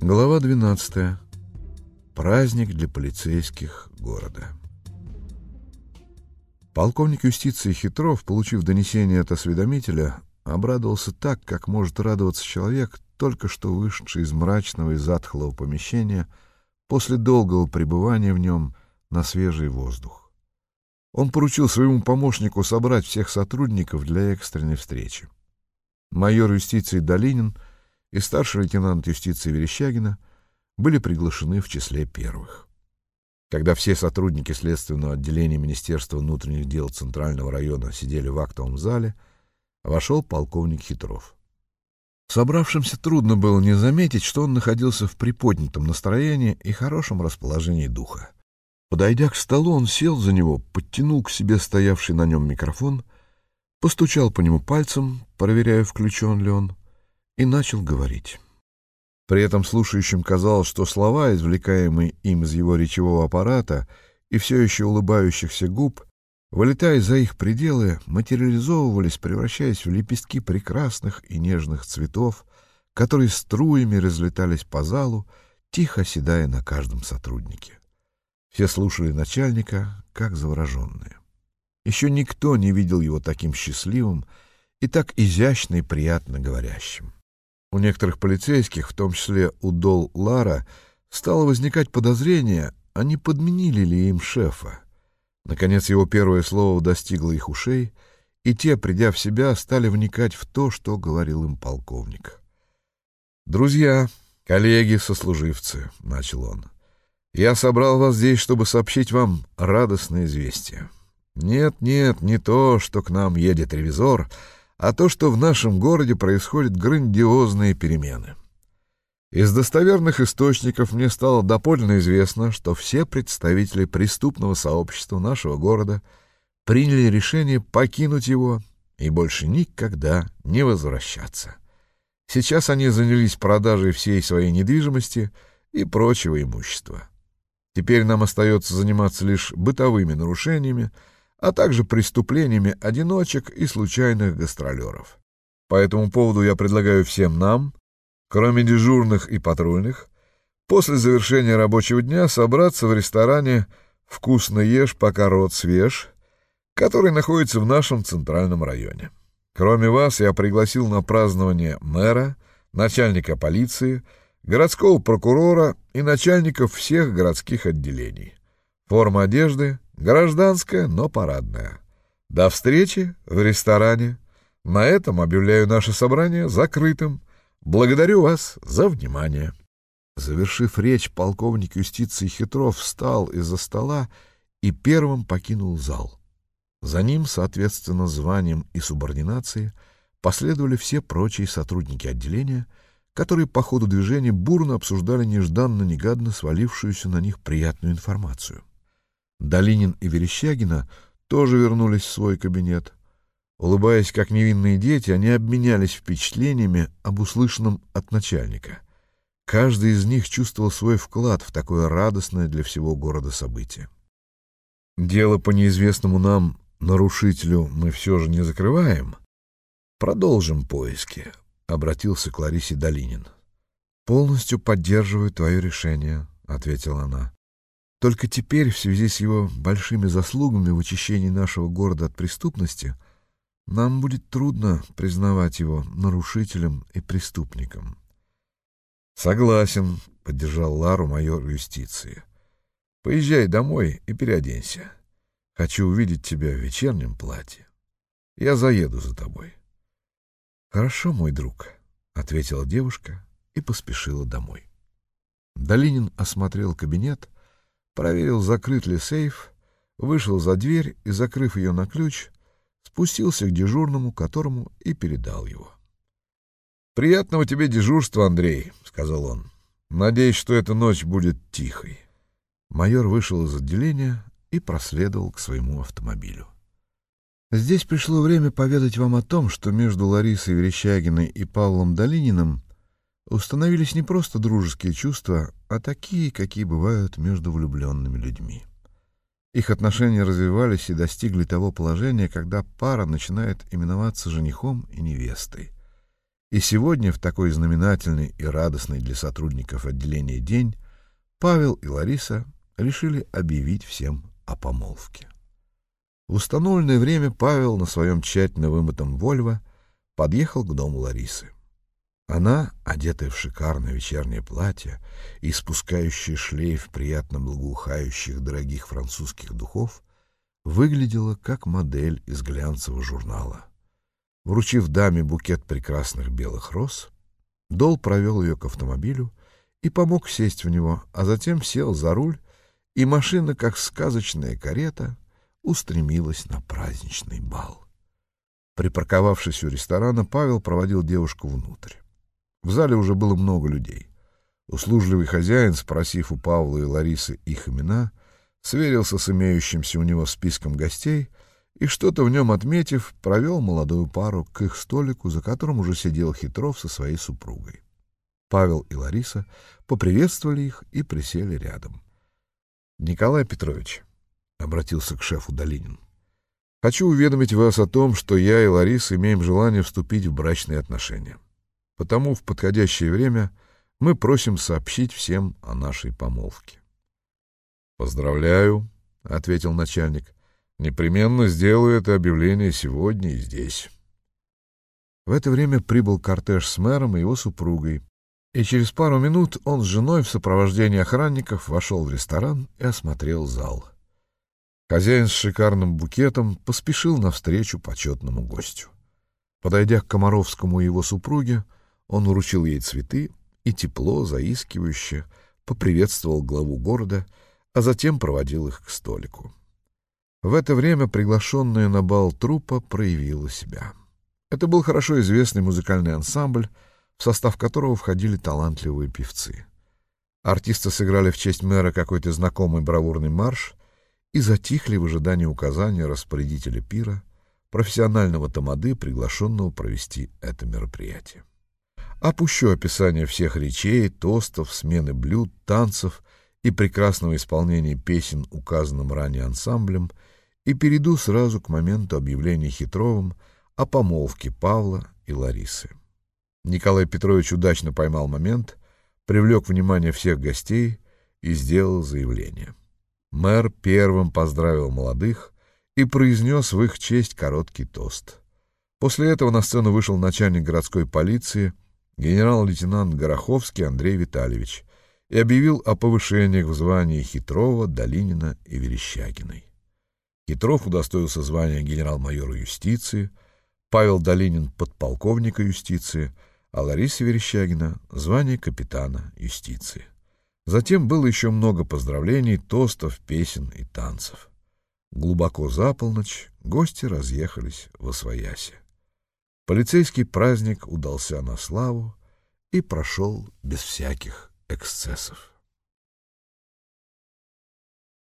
Глава 12. Праздник для полицейских города. Полковник юстиции Хитров, получив донесение от осведомителя, обрадовался так, как может радоваться человек, только что вышедший из мрачного и затхлого помещения после долгого пребывания в нем на свежий воздух. Он поручил своему помощнику собрать всех сотрудников для экстренной встречи. Майор юстиции Долинин и старший лейтенант юстиции Верещагина были приглашены в числе первых. Когда все сотрудники следственного отделения Министерства внутренних дел Центрального района сидели в актовом зале, вошел полковник Хитров. Собравшимся трудно было не заметить, что он находился в приподнятом настроении и хорошем расположении духа. Подойдя к столу, он сел за него, подтянул к себе стоявший на нем микрофон, постучал по нему пальцем, проверяя, включен ли он, и начал говорить. При этом слушающим казалось, что слова, извлекаемые им из его речевого аппарата и все еще улыбающихся губ, вылетая за их пределы, материализовывались, превращаясь в лепестки прекрасных и нежных цветов, которые струями разлетались по залу, тихо оседая на каждом сотруднике. Все слушали начальника, как завороженные. Еще никто не видел его таким счастливым и так изящно и приятно говорящим. У некоторых полицейских, в том числе у Дол Лара, стало возникать подозрение, а не подменили ли им шефа. Наконец его первое слово достигло их ушей, и те, придя в себя, стали вникать в то, что говорил им полковник. «Друзья, коллеги, сослуживцы», — начал он, — «я собрал вас здесь, чтобы сообщить вам радостное известие. Нет, нет, не то, что к нам едет ревизор, а то, что в нашем городе происходят грандиозные перемены». Из достоверных источников мне стало доподлинно известно, что все представители преступного сообщества нашего города приняли решение покинуть его и больше никогда не возвращаться. Сейчас они занялись продажей всей своей недвижимости и прочего имущества. Теперь нам остается заниматься лишь бытовыми нарушениями, а также преступлениями одиночек и случайных гастролеров. По этому поводу я предлагаю всем нам кроме дежурных и патрульных, после завершения рабочего дня собраться в ресторане «Вкусно ешь, пока рот свеж», который находится в нашем центральном районе. Кроме вас я пригласил на празднование мэра, начальника полиции, городского прокурора и начальников всех городских отделений. Форма одежды гражданская, но парадная. До встречи в ресторане. На этом объявляю наше собрание закрытым. Благодарю вас за внимание. Завершив речь, полковник юстиции Хитров встал из-за стола и первым покинул зал. За ним, соответственно, званием и субординацией, последовали все прочие сотрудники отделения, которые по ходу движения бурно обсуждали нежданно-негадно свалившуюся на них приятную информацию. Долинин и Верещагина тоже вернулись в свой кабинет. Улыбаясь, как невинные дети, они обменялись впечатлениями об услышанном от начальника. Каждый из них чувствовал свой вклад в такое радостное для всего города событие. Дело по неизвестному нам нарушителю мы все же не закрываем. Продолжим поиски, — обратился к Ларисе Долинин. «Полностью поддерживаю твое решение», — ответила она. «Только теперь, в связи с его большими заслугами в очищении нашего города от преступности, — нам будет трудно признавать его нарушителем и преступником. Согласен, поддержал Лару майор юстиции. Поезжай домой и переоденься. Хочу увидеть тебя в вечернем платье. Я заеду за тобой. Хорошо, мой друг, ответила девушка и поспешила домой. Долинин осмотрел кабинет, проверил, закрыт ли сейф, вышел за дверь и, закрыв ее на ключ, спустился к дежурному, которому и передал его. «Приятного тебе дежурства, Андрей», — сказал он. «Надеюсь, что эта ночь будет тихой». Майор вышел из отделения и проследовал к своему автомобилю. Здесь пришло время поведать вам о том, что между Ларисой Верещагиной и Павлом Долининым установились не просто дружеские чувства, а такие, какие бывают между влюбленными людьми. Их отношения развивались и достигли того положения, когда пара начинает именоваться женихом и невестой. И сегодня, в такой знаменательный и радостный для сотрудников отделения день, Павел и Лариса решили объявить всем о помолвке. В установленное время Павел на своем тщательно вымытом «Вольво» подъехал к дому Ларисы. Она, одетая в шикарное вечернее платье и спускающая шлейф приятно благоухающих дорогих французских духов, выглядела как модель из глянцевого журнала. Вручив даме букет прекрасных белых роз, Дол провел ее к автомобилю и помог сесть в него, а затем сел за руль, и машина, как сказочная карета, устремилась на праздничный бал. Припарковавшись у ресторана, Павел проводил девушку внутрь. В зале уже было много людей. Услужливый хозяин, спросив у Павла и Ларисы их имена, сверился с имеющимся у него списком гостей и, что-то в нем отметив, провел молодую пару к их столику, за которым уже сидел Хитров со своей супругой. Павел и Лариса поприветствовали их и присели рядом. — Николай Петрович, — обратился к шефу Долинин, — хочу уведомить вас о том, что я и Лариса имеем желание вступить в брачные отношения. Потому в подходящее время мы просим сообщить всем о нашей помолвке. Поздравляю, ответил начальник. Непременно сделаю это объявление сегодня и здесь. В это время прибыл кортеж с мэром и его супругой, и через пару минут он с женой в сопровождении охранников вошел в ресторан и осмотрел зал. Хозяин с шикарным букетом поспешил навстречу почетному гостю. Подойдя к Комаровскому и его супруге, он вручил ей цветы и тепло, заискивающе поприветствовал главу города, а затем проводил их к столику. В это время приглашенная на бал труппа проявила себя. Это был хорошо известный музыкальный ансамбль, в состав которого входили талантливые певцы. Артисты сыграли в честь мэра какой-то знакомый бравурный марш и затихли в ожидании указания распорядителя пира, профессионального тамады, приглашенного провести это мероприятие. Опущу описание всех речей, тостов, смены блюд, танцев и прекрасного исполнения песен указанным ранее ансамблем и перейду сразу к моменту объявления Хитровым о помолвке Павла и Ларисы. Николай Петрович удачно поймал момент, привлек внимание всех гостей и сделал заявление. Мэр первым поздравил молодых и произнес в их честь короткий тост. После этого на сцену вышел начальник городской полиции — генерал-лейтенант Гороховский Андрей Витальевич и объявил о повышениях в звании Хитрова, Долинина и Верещагиной. Хитров удостоился звания генерал-майора юстиции, Павел Долинин — подполковника юстиции, а Лариса Верещагина — звание капитана юстиции. Затем было еще много поздравлений, тостов, песен и танцев. Глубоко за полночь гости разъехались в Освоясе. Полицейский праздник удался на славу и прошел без всяких эксцессов.